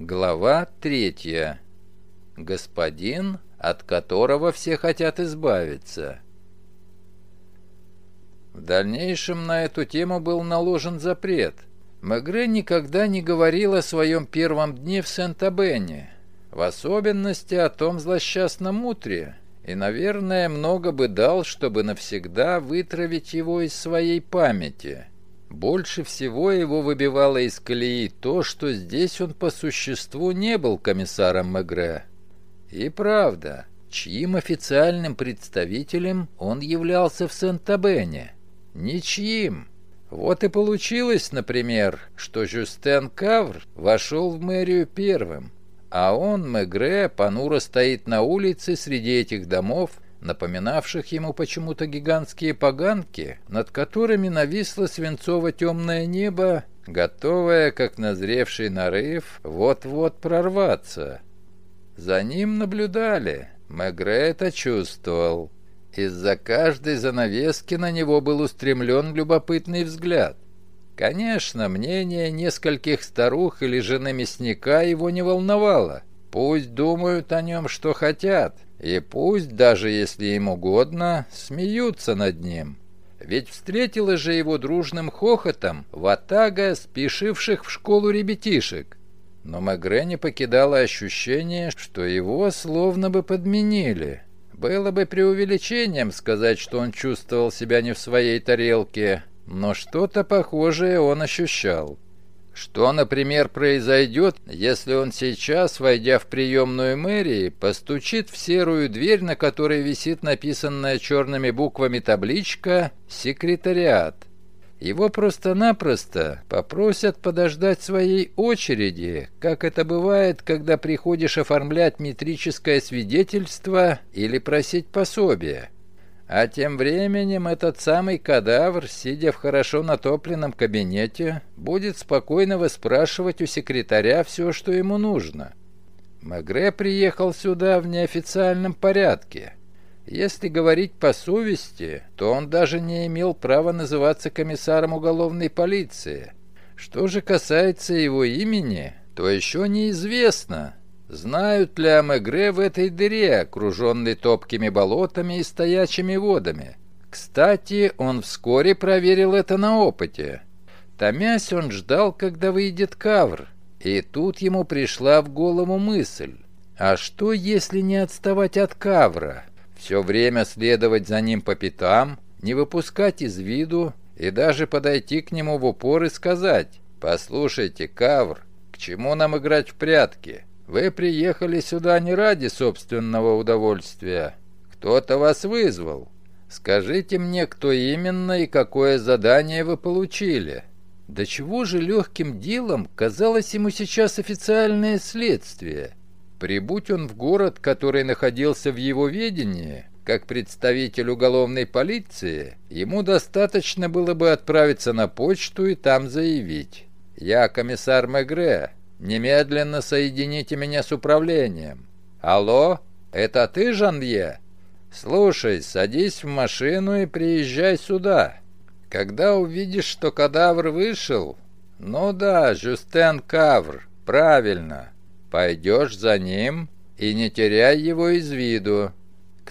Глава третья. Господин, от которого все хотят избавиться. В дальнейшем на эту тему был наложен запрет. Мегре никогда не говорил о своем первом дне в Сент-Абене, в особенности о том злосчастном утре, и, наверное, много бы дал, чтобы навсегда вытравить его из своей памяти – больше всего его выбивало из колеи то, что здесь он по существу не был комиссаром Мегре. И правда, чьим официальным представителем он являлся в Сент-Абене? Ничьим. Вот и получилось, например, что Жюстен Кавр вошел в мэрию первым, а он, Мегре, понуро стоит на улице среди этих домов напоминавших ему почему-то гигантские поганки, над которыми нависло свинцово-темное небо, готовое, как назревший нарыв, вот-вот прорваться. За ним наблюдали, Мегре это чувствовал. Из-за каждой занавески на него был устремлен любопытный взгляд. Конечно, мнение нескольких старух или жены мясника его не волновало. Пусть думают о нем, что хотят, и пусть, даже если им угодно, смеются над ним. Ведь встретила же его дружным хохотом ватага спешивших в школу ребятишек. Но Мегре не покидало ощущение, что его словно бы подменили. Было бы преувеличением сказать, что он чувствовал себя не в своей тарелке, но что-то похожее он ощущал. Что, например, произойдет, если он сейчас, войдя в приемную мэрии, постучит в серую дверь, на которой висит написанная черными буквами табличка «Секретариат». Его просто-напросто попросят подождать своей очереди, как это бывает, когда приходишь оформлять метрическое свидетельство или просить пособие. А тем временем этот самый кадавр, сидя в хорошо натопленном кабинете, будет спокойно выспрашивать у секретаря все, что ему нужно. Магре приехал сюда в неофициальном порядке. Если говорить по совести, то он даже не имел права называться комиссаром уголовной полиции. Что же касается его имени, то еще неизвестно, Знают ли о Мегре в этой дыре, окруженной топкими болотами и стоячими водами? Кстати, он вскоре проверил это на опыте. Томясь, он ждал, когда выйдет кавр, и тут ему пришла в голову мысль. А что, если не отставать от кавра? Все время следовать за ним по пятам, не выпускать из виду и даже подойти к нему в упор и сказать «Послушайте, кавр, к чему нам играть в прятки?» Вы приехали сюда не ради собственного удовольствия. Кто-то вас вызвал. Скажите мне, кто именно и какое задание вы получили. До чего же легким делом казалось ему сейчас официальное следствие? Прибудь он в город, который находился в его ведении, как представитель уголовной полиции, ему достаточно было бы отправиться на почту и там заявить. «Я комиссар Мегре, Немедленно соедините меня с управлением. Алло, это ты, Жанье? Слушай, садись в машину и приезжай сюда. Когда увидишь, что кадавр вышел... Ну да, Жюстен Кавр, правильно. Пойдешь за ним и не теряй его из виду.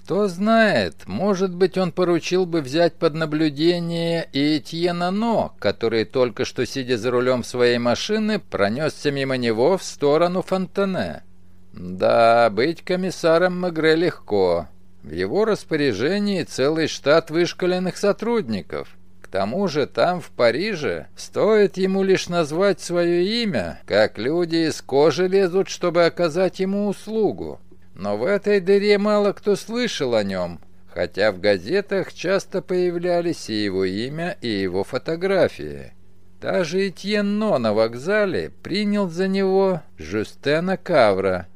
Кто знает, может быть, он поручил бы взять под наблюдение и Этьена Но, который только что, сидя за рулем своей машины, пронесся мимо него в сторону Фонтене. Да, быть комиссаром Мегре легко. В его распоряжении целый штат вышкаленных сотрудников. К тому же там, в Париже, стоит ему лишь назвать свое имя, как люди из кожи лезут, чтобы оказать ему услугу. Но в этой дыре мало кто слышал о нем, хотя в газетах часто появлялись и его имя, и его фотографии. Даже Этьен Но на вокзале принял за него Жюстена Кавра.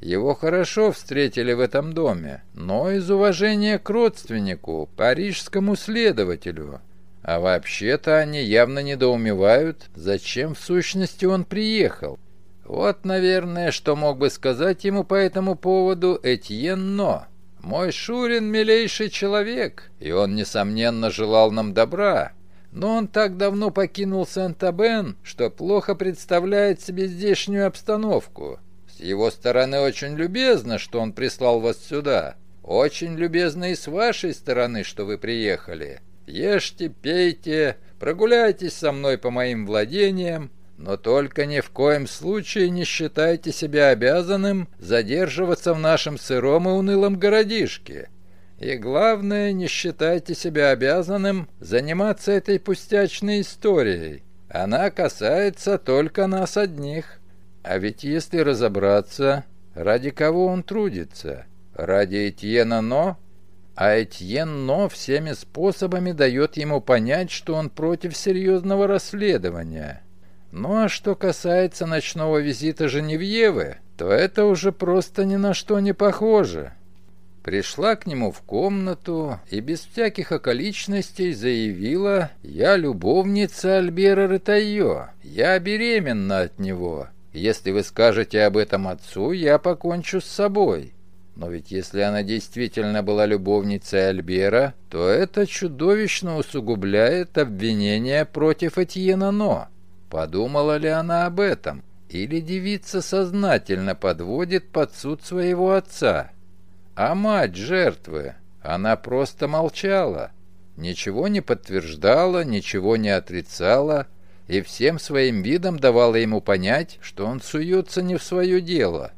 Его хорошо встретили в этом доме, но из уважения к родственнику, парижскому следователю. А вообще-то они явно недоумевают, зачем в сущности он приехал. Вот, наверное, что мог бы сказать ему по этому поводу Этьен Но. Мой Шурин милейший человек, и он, несомненно, желал нам добра. но он так давно покинул Сент-Абен, что плохо представляет себе здешнюю обстановку. С его стороны очень любезно, что он прислал вас сюда. Очень любезно и с вашей стороны, что вы приехали. Ешьте, пейте, прогуляйтесь со мной по моим владениям, но только ни в коем случае не считайте себя обязанным задерживаться в нашем сыром и унылом городишке. И главное, не считайте себя обязанным заниматься этой пустячной историей. Она касается только нас одних. А ведь если разобраться, ради кого он трудится? Ради Этьена Но? А Этьен Но всеми способами дает ему понять, что он против серьезного расследования. Ну а что касается ночного визита Женевьевы, то это уже просто ни на что не похоже. Пришла к нему в комнату и без всяких околичностей заявила «Я любовница Альбера Ретайо, я беременна от него. Если вы скажете об этом отцу, я покончу с собой». Но ведь если она действительно была любовницей Альбера, то это чудовищно усугубляет обвинение против Этьена Но. Подумала ли она об этом? Или девица сознательно подводит под суд своего отца? А мать жертвы, она просто молчала, ничего не подтверждала, ничего не отрицала и всем своим видом давала ему понять, что он суется не в свое дело.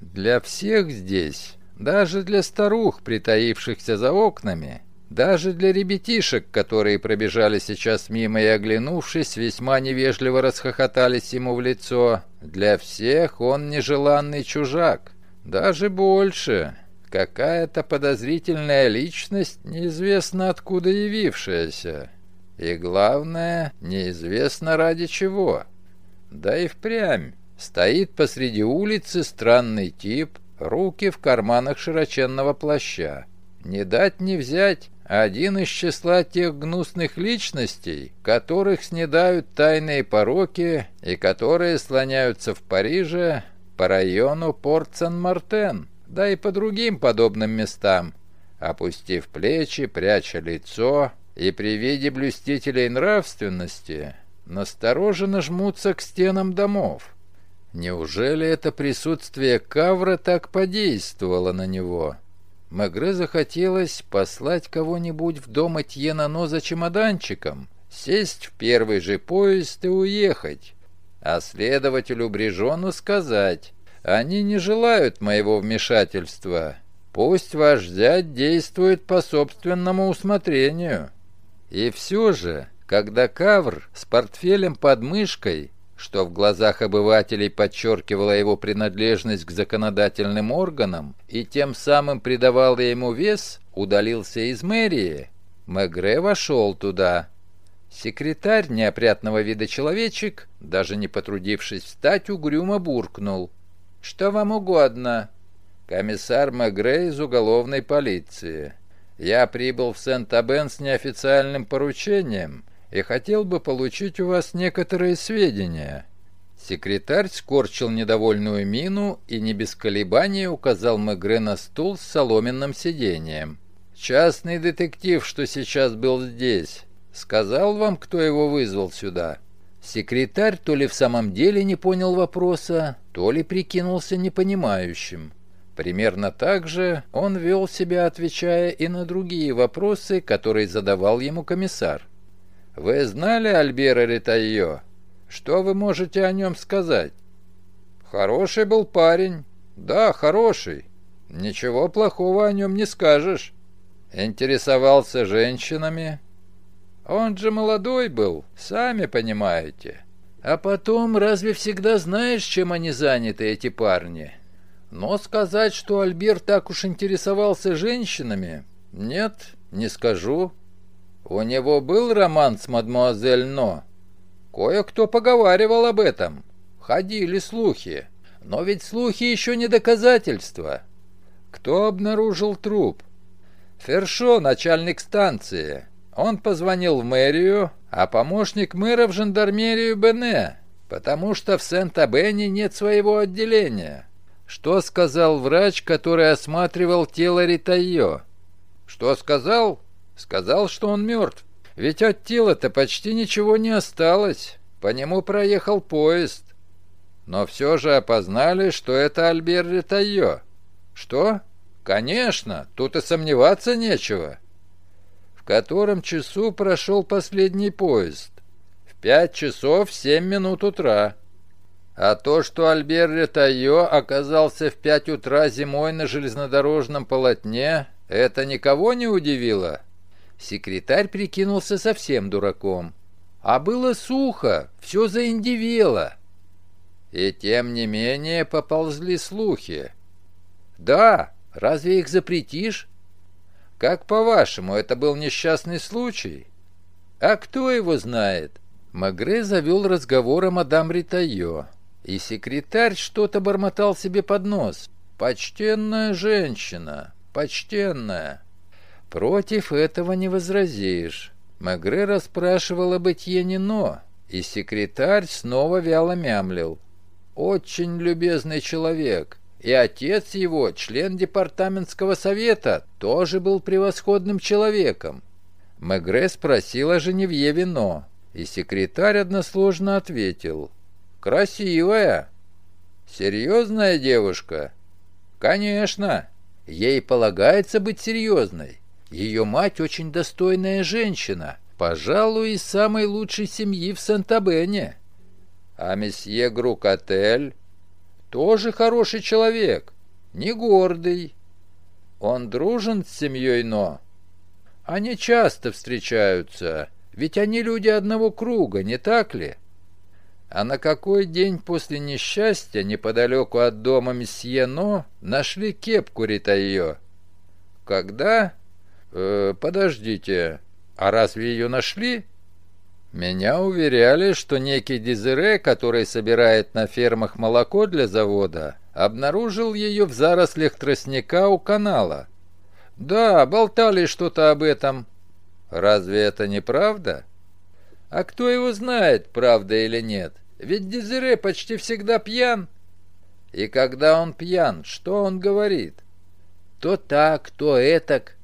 Для всех здесь, даже для старух, притаившихся за окнами, даже для ребятишек, которые пробежали сейчас мимо и, оглянувшись, весьма невежливо расхохотались ему в лицо, для всех он нежеланный чужак. Даже больше. Какая-то подозрительная личность, неизвестно откуда явившаяся. И главное, неизвестно ради чего. Да и впрямь. Стоит посреди улицы странный тип, руки в карманах широченного плаща. Не дать не взять один из числа тех гнусных личностей, которых снедают тайные пороки и которые слоняются в Париже по району Порт-Сан-Мартен да и по другим подобным местам, опустив плечи, пряча лицо, и при виде блюстителей нравственности настороженно жмутся к стенам домов. Неужели это присутствие Кавра так подействовало на него? Мегре захотелось послать кого-нибудь в дом Этьена Но за чемоданчиком, сесть в первый же поезд и уехать, а следователю Брижону сказать они не желают моего вмешательства. Пусть ваш зять действует по собственному усмотрению. И все же, когда Кавр с портфелем под мышкой, что в глазах обывателей подчеркивало его принадлежность к законодательным органам и тем самым придавало ему вес, удалился из мэрии, Мегре вошел туда. Секретарь неопрятного вида человечек, даже не потрудившись встать, угрюмо буркнул. «Что вам угодно?» «Комиссар Мегре из уголовной полиции. Я прибыл в Сент-Абен с неофициальным поручением и хотел бы получить у вас некоторые сведения». Секретарь скорчил недовольную мину и не без колебаний указал Мегре на стул с соломенным сиденьем. «Частный детектив, что сейчас был здесь, сказал вам, кто его вызвал сюда?» Секретарь то ли в самом деле не понял вопроса, то ли прикинулся непонимающим. Примерно так же он вел себя, отвечая и на другие вопросы, которые задавал ему комиссар. «Вы знали Альбера Ретайо? Что вы можете о нем сказать?» «Хороший был парень. Да, хороший. Ничего плохого о нем не скажешь. Интересовался женщинами, он же молодой был, сами понимаете. А потом, разве всегда знаешь, чем они заняты, эти парни? Но сказать, что Альберт так уж интересовался женщинами, нет, не скажу. У него был роман с мадмуазель Но. Кое-кто поговаривал об этом. Ходили слухи. Но ведь слухи еще не доказательства. Кто обнаружил труп? Фершо, начальник станции. Он позвонил в мэрию, а помощник мэра в жандармерию Бене, потому что в Сент-Абене нет своего отделения. Что сказал врач, который осматривал тело Ритайо? Что сказал? Сказал, что он мертв. Ведь от тела-то почти ничего не осталось. По нему проехал поезд. Но все же опознали, что это Альбер Ретайо. Что? Конечно, тут и сомневаться нечего. В котором часу прошел последний поезд? В пять часов семь минут утра. А то, что Альбер Ретайо оказался в пять утра зимой на железнодорожном полотне, это никого не удивило? Секретарь прикинулся совсем дураком. А было сухо, все заиндивело. И тем не менее поползли слухи. Да, разве их запретишь? Как по-вашему, это был несчастный случай? А кто его знает? Магре завел разговор о мадам Ритайо. И секретарь что-то бормотал себе под нос. «Почтенная женщина! Почтенная!» Против этого не возразишь. Мегре расспрашивал об Этьене Но, и секретарь снова вяло мямлил. «Очень любезный человек, и отец его, член департаментского совета, тоже был превосходным человеком». Мегре спросил о Женевьеве Но, и секретарь односложно ответил. «Красивая». «Серьезная девушка?» «Конечно. Ей полагается быть серьезной. Ее мать очень достойная женщина, пожалуй, из самой лучшей семьи в Сент-Абене. А месье Грукотель тоже хороший человек, не гордый. Он дружен с семьей Но. Они часто встречаются, ведь они люди одного круга, не так ли?» А на какой день после несчастья неподалеку от дома месье Но нашли кепку Ритайо? Когда? Э, подождите, а разве ее нашли? Меня уверяли, что некий Дезире, который собирает на фермах молоко для завода, обнаружил ее в зарослях тростника у канала. Да, болтали что-то об этом. Разве это не правда? А кто его знает, правда или нет? Ведь Дезире почти всегда пьян. И когда он пьян, что он говорит? То так, то этак.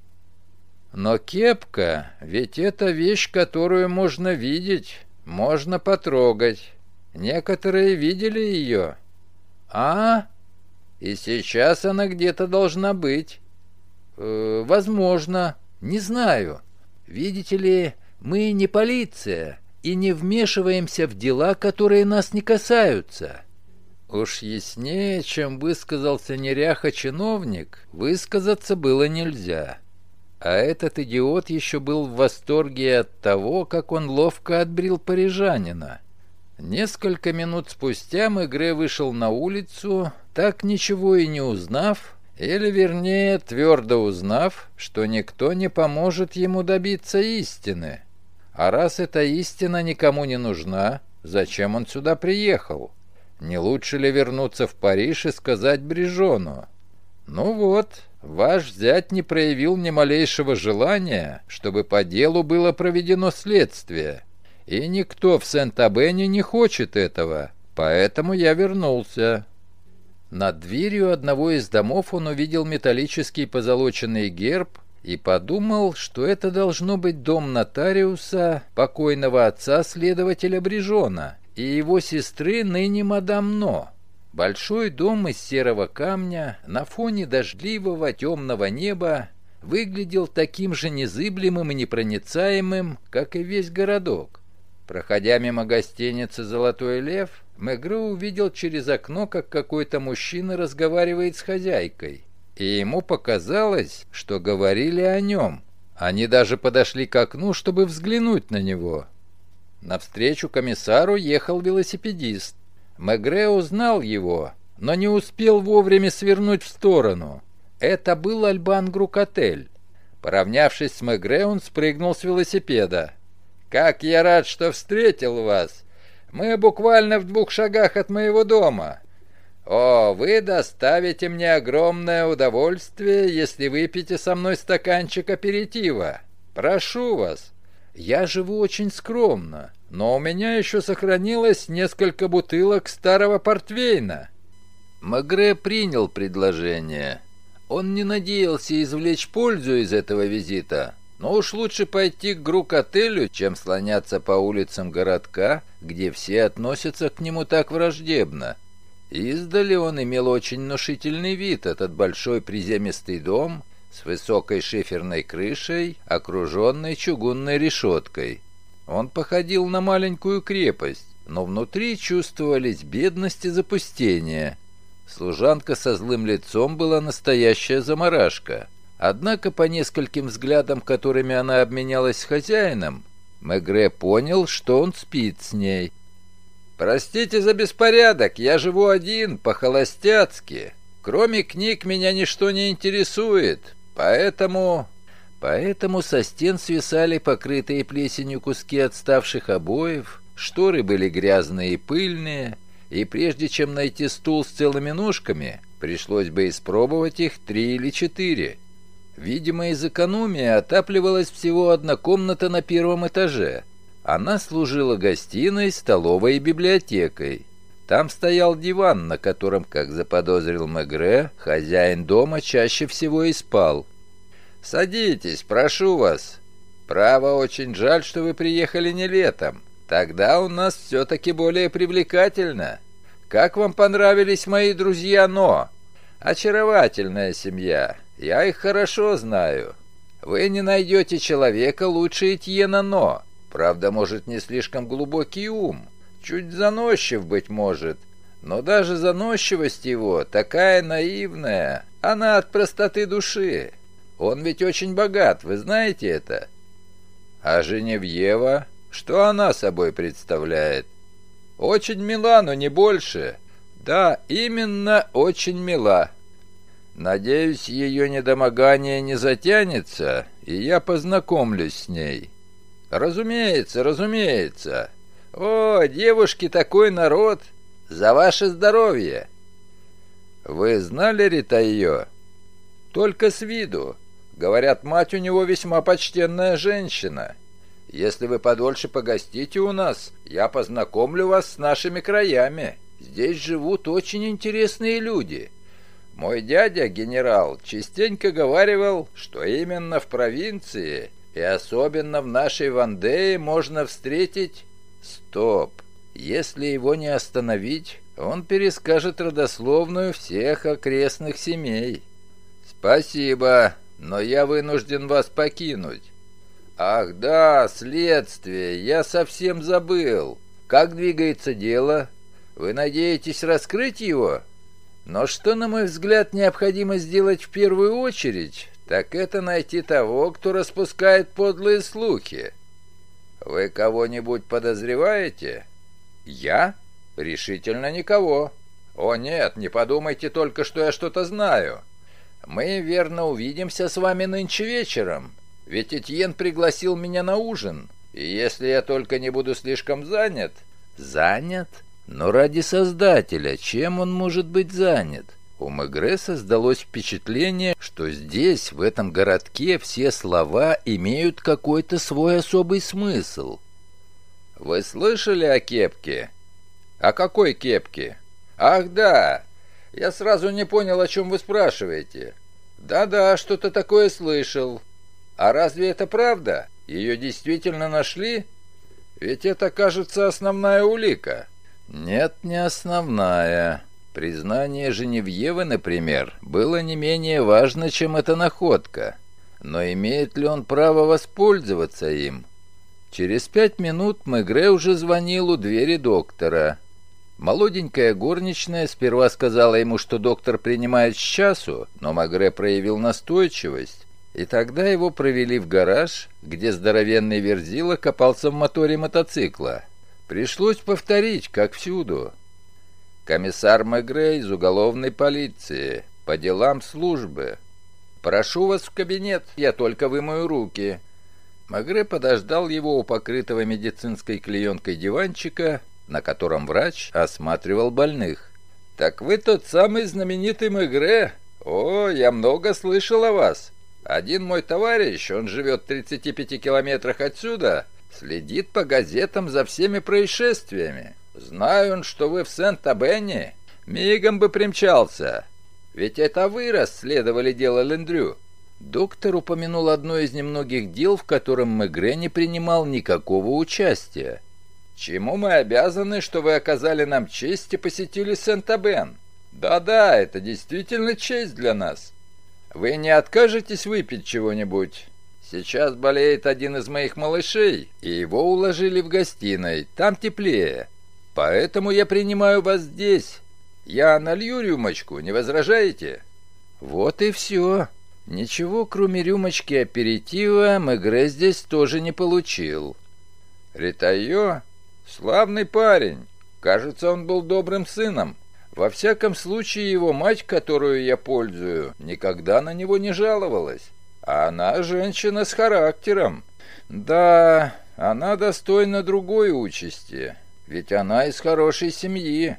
Но кепка, ведь это вещь, которую можно видеть, можно потрогать. Некоторые видели ее. А? И сейчас она где-то должна быть. Э, возможно. Не знаю. Видите ли, мы не полиция и не вмешиваемся в дела, которые нас не касаются. Уж яснее, чем высказался неряха-чиновник, высказаться было нельзя. А этот идиот еще был в восторге от того, как он ловко отбрил парижанина. Несколько минут спустя Мегре вышел на улицу, так ничего и не узнав, или, вернее, твердо узнав, что никто не поможет ему добиться истины. А раз эта истина никому не нужна, зачем он сюда приехал? Не лучше ли вернуться в Париж и сказать Брижону? Ну вот, ваш зять не проявил ни малейшего желания, чтобы по делу было проведено следствие. И никто в Сент-Абене не хочет этого, поэтому я вернулся. Над дверью одного из домов он увидел металлический позолоченный герб и подумал, что это должно быть дом нотариуса, покойного отца следователя Брижона и его сестры ныне мадам Но. Большой дом из серого камня на фоне дождливого темного неба выглядел таким же незыблемым и непроницаемым, как и весь городок. Проходя мимо гостиницы «Золотой лев», Мегре увидел через окно, как какой-то мужчина разговаривает с хозяйкой и ему показалось, что говорили о нем. Они даже подошли к окну, чтобы взглянуть на него. Навстречу комиссару ехал велосипедист. Мегре узнал его, но не успел вовремя свернуть в сторону. Это был Альбан Грукотель. Поравнявшись с Мегре, он спрыгнул с велосипеда. «Как я рад, что встретил вас! Мы буквально в двух шагах от моего дома. «О, вы доставите мне огромное удовольствие, если выпьете со мной стаканчик аперитива. Прошу вас. Я живу очень скромно, но у меня еще сохранилось несколько бутылок старого портвейна». Магре принял предложение. Он не надеялся извлечь пользу из этого визита, Но уж лучше пойти к Грук-отелю, чем слоняться по улицам городка, где все относятся к нему так враждебно. Издали он имел очень внушительный вид, этот большой приземистый дом с высокой шиферной крышей, окруженной чугунной решеткой. Он походил на маленькую крепость, но внутри чувствовались бедность и запустение. Служанка со злым лицом была настоящая заморашка — Однако по нескольким взглядам, которыми она обменялась с хозяином, Мегре понял, что он спит с ней. «Простите за беспорядок, я живу один, по-холостяцки. Кроме книг меня ничто не интересует, поэтому...» Поэтому со стен свисали покрытые плесенью куски отставших обоев, шторы были грязные и пыльные, и прежде чем найти стул с целыми ножками, пришлось бы испробовать их три или четыре. Видимо, из экономии отапливалась всего одна комната на первом этаже. Она служила гостиной, столовой и библиотекой. Там стоял диван, на котором, как заподозрил Мегре, хозяин дома чаще всего и спал. «Садитесь, прошу вас. Право, очень жаль, что вы приехали не летом. Тогда у нас все-таки более привлекательно. Как вам понравились мои друзья Но? Очаровательная семья. Я их хорошо знаю. Вы не найдете человека лучше Этьена Но. Правда, может, не слишком глубокий ум. Чуть заносчив, быть может. Но даже заносчивость его такая наивная. Она от простоты души. Он ведь очень богат, вы знаете это? А Женевьева? Что она собой представляет? Очень мила, но не больше. Да, именно очень мила. Надеюсь, ее недомогание не затянется, и я познакомлюсь с ней. Разумеется, разумеется. О, девушки, такой народ! За ваше здоровье! Вы знали Рита ее? Только с виду. Говорят, мать у него весьма почтенная женщина. Если вы подольше погостите у нас, я познакомлю вас с нашими краями. Здесь живут очень интересные люди». Мой дядя, генерал, частенько говаривал, что именно в провинции и особенно в нашей Вандее можно встретить... Стоп! Если его не остановить, он перескажет родословную всех окрестных семей. Спасибо, но я вынужден вас покинуть. Ах да, следствие, я совсем забыл. Как двигается дело? Вы надеетесь раскрыть его?» Но что, на мой взгляд, необходимо сделать в первую очередь, так это найти того, кто распускает подлые слухи. Вы кого-нибудь подозреваете? Я? Решительно никого. О нет, не подумайте только, что я что-то знаю. Мы, верно, увидимся с вами нынче вечером, ведь Этьен пригласил меня на ужин, и если я только не буду слишком занят... Занят? Но ради Создателя, чем он может быть занят? У Мегре создалось впечатление, что здесь, в этом городке, все слова имеют какой-то свой особый смысл. «Вы слышали о кепке?» «О какой кепке?» «Ах, да! Я сразу не понял, о чем вы спрашиваете». «Да-да, что-то такое слышал. А разве это правда? Ее действительно нашли? Ведь это, кажется, основная улика». Нет, не основная. Признание Женевьевы, например, было не менее важно, чем эта находка. Но имеет ли он право воспользоваться им? Через пять минут Мегре уже звонил у двери доктора. Молоденькая горничная сперва сказала ему, что доктор принимает с часу, но Магре проявил настойчивость, и тогда его провели в гараж, где здоровенный Верзила копался в моторе мотоцикла. Пришлось повторить, как всюду. Комиссар Мегре из уголовной полиции. По делам службы. Прошу вас в кабинет, я только вымою руки. Магре подождал его у покрытого медицинской клеенкой диванчика, на котором врач осматривал больных. «Так вы тот самый знаменитый Мегре? О, я много слышал о вас. Один мой товарищ, он живет в 35 километрах отсюда, Следит по газетам за всеми происшествиями. Знаю он, что вы в Сент-Абенне. Мигом бы примчался. Ведь это вы расследовали дело Лендрю. Доктор упомянул одно из немногих дел, в котором Мегре не принимал никакого участия. «Чему мы обязаны, что вы оказали нам честь и посетили Сент-Абен? Да-да, это действительно честь для нас. Вы не откажетесь выпить чего-нибудь?» Сейчас болеет один из моих малышей, и его уложили в гостиной. Там теплее. Поэтому я принимаю вас здесь. Я налью рюмочку, не возражаете?» «Вот и все. Ничего, кроме рюмочки аперитива, Мегре здесь тоже не получил». «Ритайо? Славный парень. Кажется, он был добрым сыном. Во всяком случае, его мать, которую я пользую, никогда на него не жаловалась». Она женщина с характером. Да, она достойна другой участи, ведь она из хорошей семьи.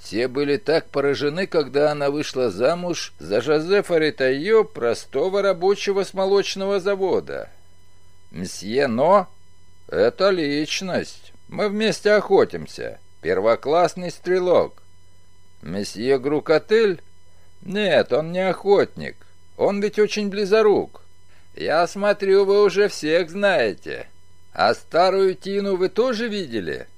Все были так поражены, когда она вышла замуж за Жозефа Ритайо, простого рабочего с молочного завода. Мсье Но — это личность. Мы вместе охотимся. Первоклассный стрелок. Месье Грукотель? Нет, он не охотник. Он ведь очень близорук. «Я смотрю, вы уже всех знаете. А старую Тину вы тоже видели?»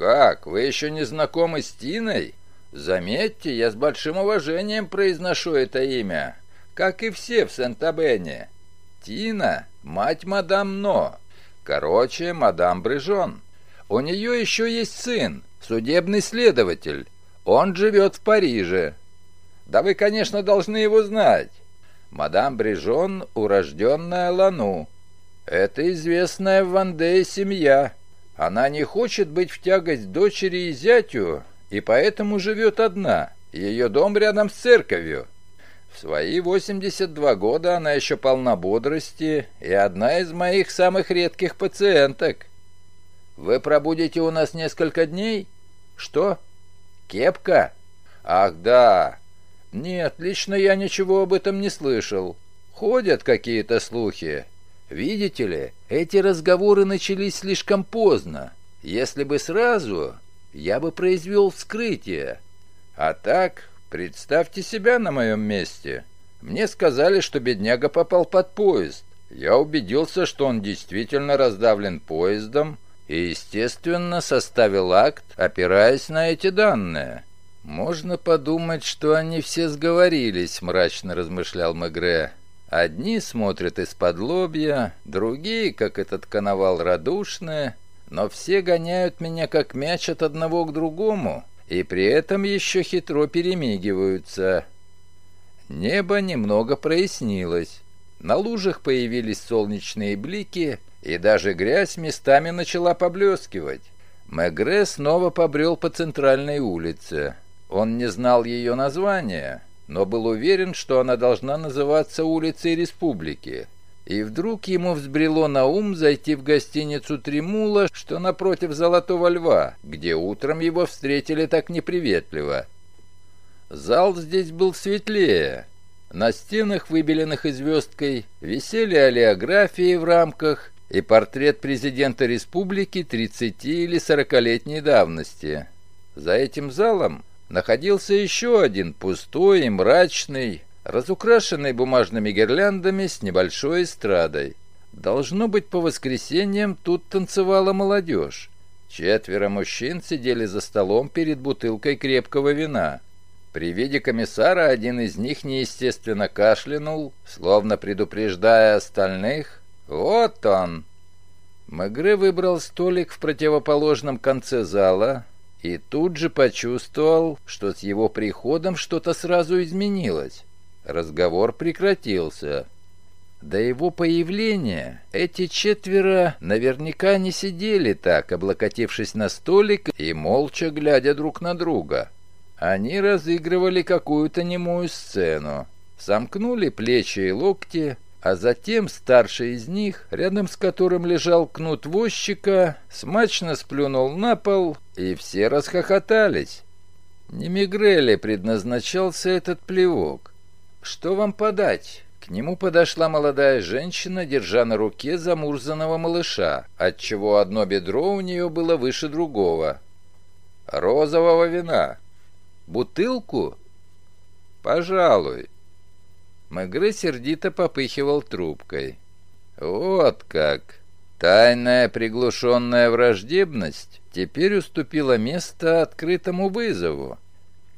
«Как, вы еще не знакомы с Тиной?» «Заметьте, я с большим уважением произношу это имя, как и все в Сент-Абене. Тина — мать мадам Но, короче, мадам Брыжон. У нее еще есть сын, судебный следователь. Он живет в Париже. Да вы, конечно, должны его знать. Мадам Брижон — урожденная Лану. Это известная в Вандее семья. Она не хочет быть в тягость дочери и зятю, и поэтому живет одна. Ее дом рядом с церковью. В свои 82 года она еще полна бодрости и одна из моих самых редких пациенток. Вы пробудете у нас несколько дней? Что? Кепка? Ах да, «Нет, лично я ничего об этом не слышал. Ходят какие-то слухи. Видите ли, эти разговоры начались слишком поздно. Если бы сразу, я бы произвел вскрытие. А так, представьте себя на моем месте. Мне сказали, что бедняга попал под поезд. Я убедился, что он действительно раздавлен поездом и, естественно, составил акт, опираясь на эти данные». «Можно подумать, что они все сговорились», — мрачно размышлял Мегре. «Одни смотрят из-под лобья, другие, как этот коновал, радушные, но все гоняют меня как мяч от одного к другому, и при этом еще хитро перемигиваются». Небо немного прояснилось. На лужах появились солнечные блики, и даже грязь местами начала поблескивать. Мегре снова побрел по центральной улице. Он не знал ее названия, но был уверен, что она должна называться улицей Республики. И вдруг ему взбрело на ум зайти в гостиницу «Тремула», что напротив «Золотого льва», где утром его встретили так неприветливо. Зал здесь был светлее. На стенах, выбеленных звездкой, висели олеографии в рамках и портрет президента республики 30 или 40-летней давности. За этим залом находился еще один пустой и мрачный, разукрашенный бумажными гирляндами с небольшой эстрадой. Должно быть, по воскресеньям тут танцевала молодежь. Четверо мужчин сидели за столом перед бутылкой крепкого вина. При виде комиссара один из них неестественно кашлянул, словно предупреждая остальных. «Вот он!» Мегре выбрал столик в противоположном конце зала, и тут же почувствовал, что с его приходом что-то сразу изменилось. Разговор прекратился. До его появления эти четверо наверняка не сидели так, облокотившись на столик и молча глядя друг на друга. Они разыгрывали какую-то немую сцену, сомкнули плечи и локти, а затем старший из них, рядом с которым лежал кнут возчика, смачно сплюнул на пол, и все расхохотались. Не Мигреле предназначался этот плевок. «Что вам подать?» К нему подошла молодая женщина, держа на руке замурзанного малыша, отчего одно бедро у нее было выше другого. «Розового вина». «Бутылку?» «Пожалуй». Мегре сердито попыхивал трубкой. «Вот как! Тайная приглушенная враждебность теперь уступила место открытому вызову.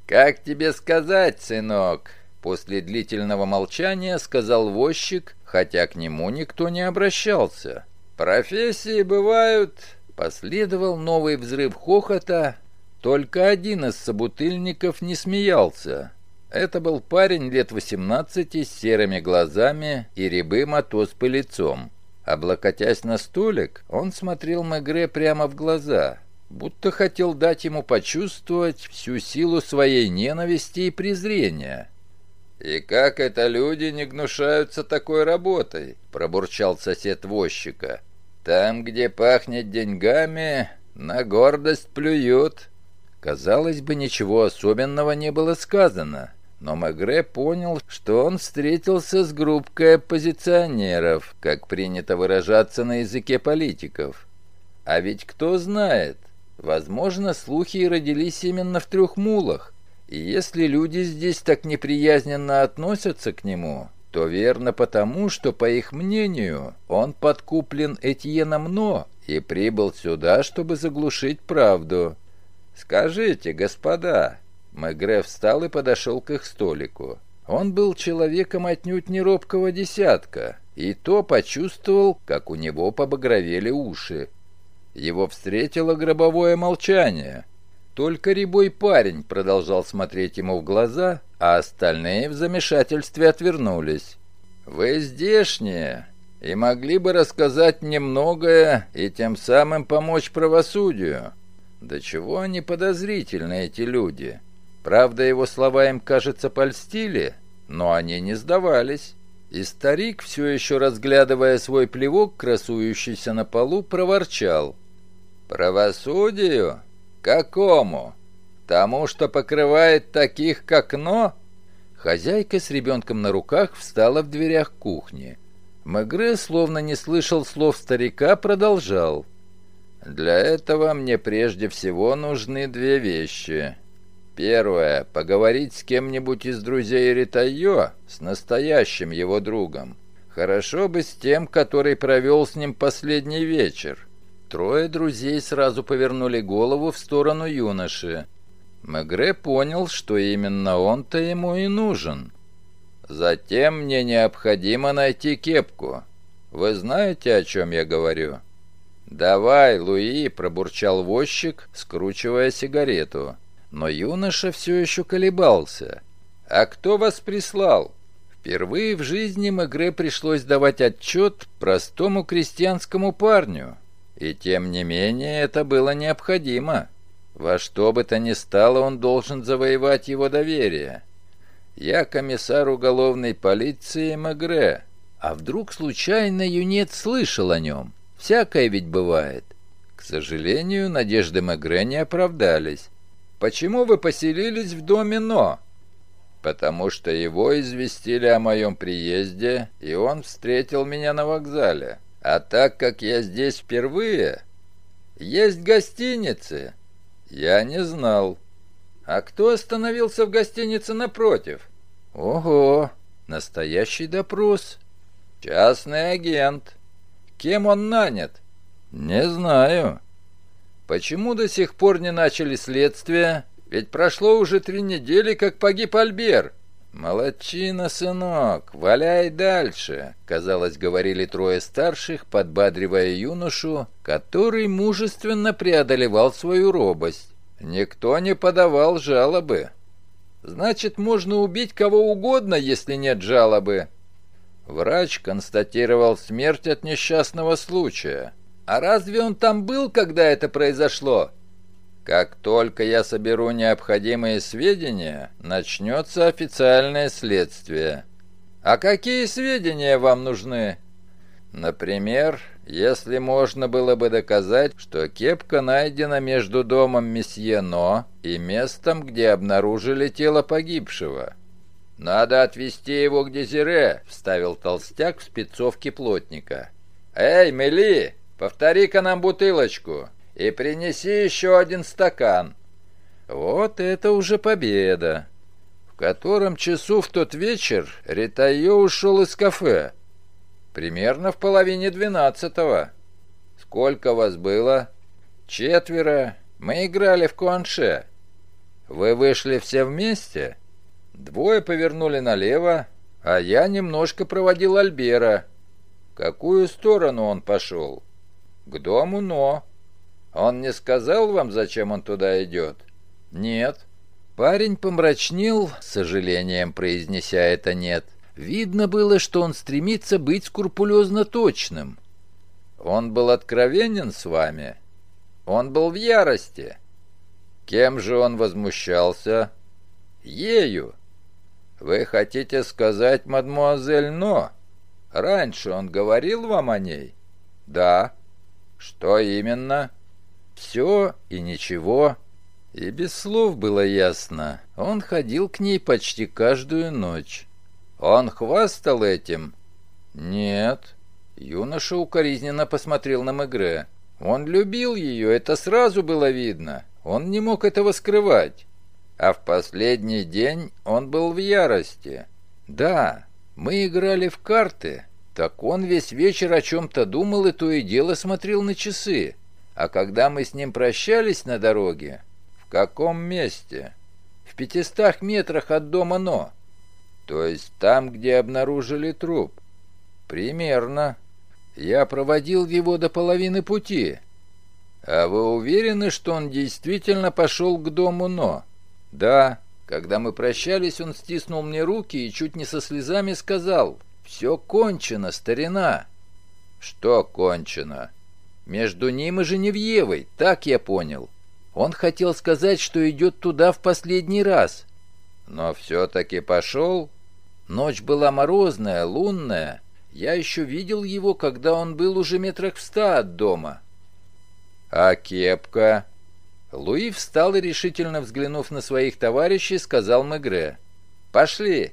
«Как тебе сказать, сынок?» После длительного молчания сказал возчик, хотя к нему никто не обращался. «Профессии бывают...» Последовал новый взрыв хохота. Только один из собутыльников не смеялся. Это был парень лет 18 с серыми глазами и рябым от оспы лицом. Облокотясь на столик, он смотрел Мегре прямо в глаза, будто хотел дать ему почувствовать всю силу своей ненависти и презрения. «И как это люди не гнушаются такой работой?» – пробурчал сосед возчика. «Там, где пахнет деньгами, на гордость плюют». Казалось бы, ничего особенного не было сказано, но Мегре понял, что он встретился с группкой оппозиционеров, как принято выражаться на языке политиков. А ведь кто знает, возможно, слухи и родились именно в трех мулах, и если люди здесь так неприязненно относятся к нему, то верно потому, что, по их мнению, он подкуплен Этьеном Но и прибыл сюда, чтобы заглушить правду. «Скажите, господа, Мегре встал и подошел к их столику. Он был человеком отнюдь не робкого десятка, и то почувствовал, как у него побагровели уши. Его встретило гробовое молчание. Только рябой парень продолжал смотреть ему в глаза, а остальные в замешательстве отвернулись. «Вы здешние и могли бы рассказать мне многое и тем самым помочь правосудию. Да чего они подозрительны, эти люди?» Правда, его слова им, кажется, польстили, но они не сдавались. И старик, все еще разглядывая свой плевок, красующийся на полу, проворчал. «Правосудию? Какому? Тому, что покрывает таких, как Но?» Хозяйка с ребенком на руках встала в дверях кухни. Мегре, словно не слышал слов старика, продолжал. «Для этого мне прежде всего нужны две вещи. Первое. Поговорить с кем-нибудь из друзей Ритайо, с настоящим его другом. Хорошо бы с тем, который провел с ним последний вечер. Трое друзей сразу повернули голову в сторону юноши. Мегре понял, что именно он-то ему и нужен. Затем мне необходимо найти кепку. Вы знаете, о чем я говорю? «Давай, Луи!» – пробурчал возчик, скручивая сигарету. Но юноша все еще колебался. «А кто вас прислал?» Впервые в жизни Мегре пришлось давать отчет простому крестьянскому парню. И тем не менее это было необходимо. Во что бы то ни стало, он должен завоевать его доверие. Я комиссар уголовной полиции Мегре. А вдруг случайно юнец слышал о нем? Всякое ведь бывает. К сожалению, надежды Мегре не оправдались. «Почему вы поселились в доме Но?» «Потому что его известили о моем приезде, и он встретил меня на вокзале. А так как я здесь впервые, есть гостиницы. Я не знал. А кто остановился в гостинице напротив? Ого, настоящий допрос. Частный агент. Кем он нанят? Не знаю. Почему до сих пор не начали следствие? Ведь прошло уже три недели, как погиб Альбер. «Молодчина, сынок, валяй дальше», — казалось, говорили трое старших, подбадривая юношу, который мужественно преодолевал свою робость. Никто не подавал жалобы. «Значит, можно убить кого угодно, если нет жалобы». Врач констатировал смерть от несчастного случая. А разве он там был, когда это произошло? Как только я соберу необходимые сведения, начнется официальное следствие. А какие сведения вам нужны? Например, если можно было бы доказать, что кепка найдена между домом месье Но и местом, где обнаружили тело погибшего. «Надо отвезти его к Дезире», — вставил толстяк в спецовке плотника. «Эй, Мели, Повтори-ка нам бутылочку и принеси еще один стакан». Вот это уже победа. В котором часу в тот вечер Ритайо ушел из кафе?» «Примерно в половине двенадцатого». «Сколько вас было?» «Четверо. Мы играли в куанше». «Вы вышли все вместе?» «Двое повернули налево, а я немножко проводил Альбера». «Какую сторону он пошел?» «К дому Но». «Он не сказал вам, зачем он туда идет?» «Нет». Парень помрачнел, с сожалением произнеся это «нет». Видно было, что он стремится быть скрупулезно точным. «Он был откровенен с вами?» «Он был в ярости». «Кем же он возмущался?» «Ею». «Вы хотите сказать, мадмуазель Но?» «Раньше он говорил вам о ней?» «Да». «Что именно?» «Все и ничего». И без слов было ясно. Он ходил к ней почти каждую ночь. Он хвастал этим? Нет. Юноша укоризненно посмотрел на Мегре. Он любил ее, это сразу было видно. Он не мог этого скрывать. А в последний день он был в ярости. Да, мы играли в карты. Так он весь вечер о чем-то думал и то и дело смотрел на часы. А когда мы с ним прощались на дороге, каком месте?» «В пятистах метрах от дома Но». «То есть там, где обнаружили труп?» «Примерно. Я проводил его до половины пути». «А вы уверены, что он действительно пошел к дому Но?» «Да. Когда мы прощались, он стиснул мне руки и чуть не со слезами сказал, «Все кончено, старина». «Что кончено?» «Между ним и Женевьевой, так я понял». Он хотел сказать, что идет туда в последний раз. Но все-таки пошел. Ночь была морозная, лунная. Я еще видел его, когда он был уже метрах в ста от дома. А кепка? Луи встал и, решительно взглянув на своих товарищей, сказал Мегре. «Пошли!»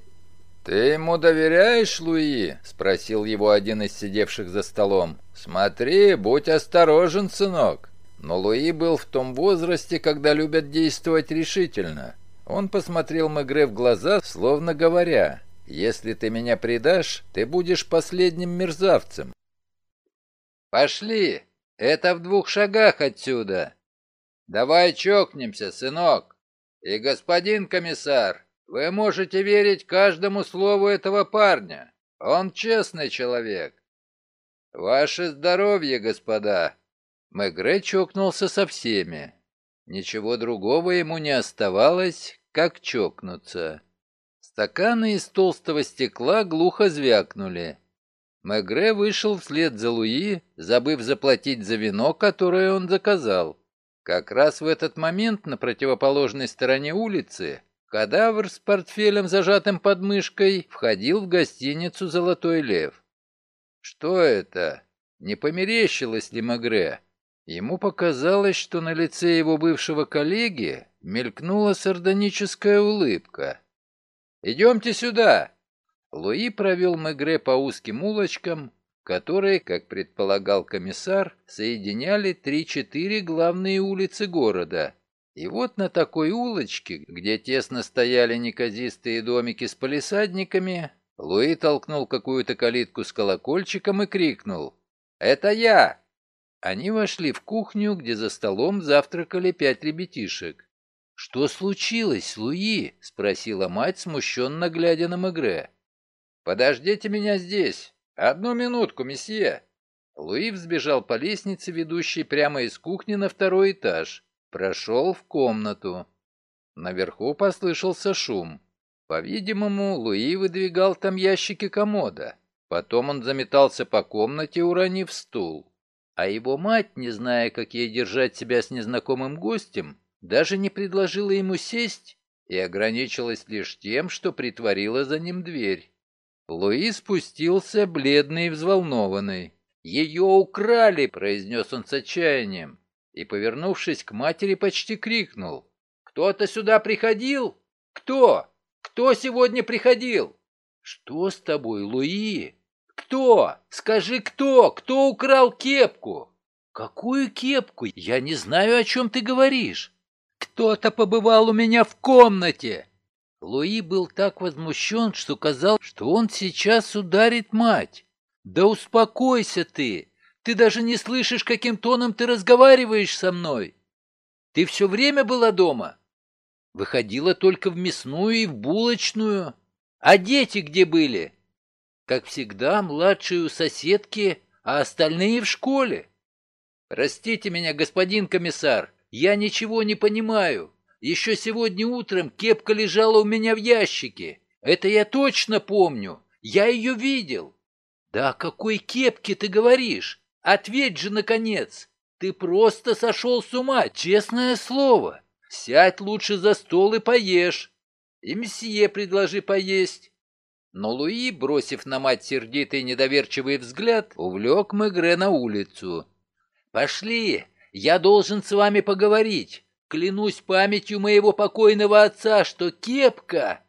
«Ты ему доверяешь, Луи?» — спросил его один из сидевших за столом. «Смотри, будь осторожен, сынок!» Но Луи был в том возрасте, когда любят действовать решительно. Он посмотрел Мегре в глаза, словно говоря, «Если ты меня предашь, ты будешь последним мерзавцем». «Пошли! Это в двух шагах отсюда!» «Давай чокнемся, сынок! И, господин комиссар, вы можете верить каждому слову этого парня. Он честный человек. Ваше здоровье, господа!» Мегре чокнулся со всеми. Ничего другого ему не оставалось, как чокнуться. Стаканы из толстого стекла глухо звякнули. Мегре вышел вслед за Луи, забыв заплатить за вино, которое он заказал. Как раз в этот момент на противоположной стороне улицы кадавр с портфелем, зажатым под мышкой, входил в гостиницу «Золотой лев». Что это? Не померещилось ли Мегре? Ему показалось, что на лице его бывшего коллеги мелькнула сардоническая улыбка. «Идемте сюда!» Луи провел Мегре по узким улочкам, которые, как предполагал комиссар, соединяли три-четыре главные улицы города. И вот на такой улочке, где тесно стояли неказистые домики с полисадниками, Луи толкнул какую-то калитку с колокольчиком и крикнул «Это я! Они вошли в кухню, где за столом завтракали пять ребятишек. «Что случилось, Луи?» — спросила мать, смущенно глядя на Мегре. «Подождите меня здесь. Одну минутку, месье». Луи взбежал по лестнице, ведущей прямо из кухни на второй этаж. Прошел в комнату. Наверху послышался шум. По-видимому, Луи выдвигал там ящики комода. Потом он заметался по комнате, уронив стул. А его мать, не зная, как ей держать себя с незнакомым гостем, даже не предложила ему сесть и ограничилась лишь тем, что притворила за ним дверь. Луи спустился, бледный и взволнованный. «Ее украли!» — произнес он с отчаянием. И, повернувшись к матери, почти крикнул. «Кто-то сюда приходил? Кто? Кто сегодня приходил?» «Что с тобой, Луи?» «Кто? Скажи, кто? Кто украл кепку?» «Какую кепку? Я не знаю, о чем ты говоришь». «Кто-то побывал у меня в комнате». Луи был так возмущен, что казал, что он сейчас ударит мать. «Да успокойся ты! Ты даже не слышишь, каким тоном ты разговариваешь со мной! Ты все время была дома?» Выходила только в мясную и в булочную. А дети где были? Как всегда, младшие у соседки, а остальные в школе. Простите меня, господин комиссар, я ничего не понимаю. Еще сегодня утром кепка лежала у меня в ящике. Это я точно помню. Я ее видел. Да о какой кепке ты говоришь? Ответь же, наконец. Ты просто сошел с ума, честное слово. Сядь лучше за стол и поешь. И мсье предложи поесть. Но Луи, бросив на мать сердитый недоверчивый взгляд, увлек Мегре на улицу. «Пошли, я должен с вами поговорить. Клянусь памятью моего покойного отца, что кепка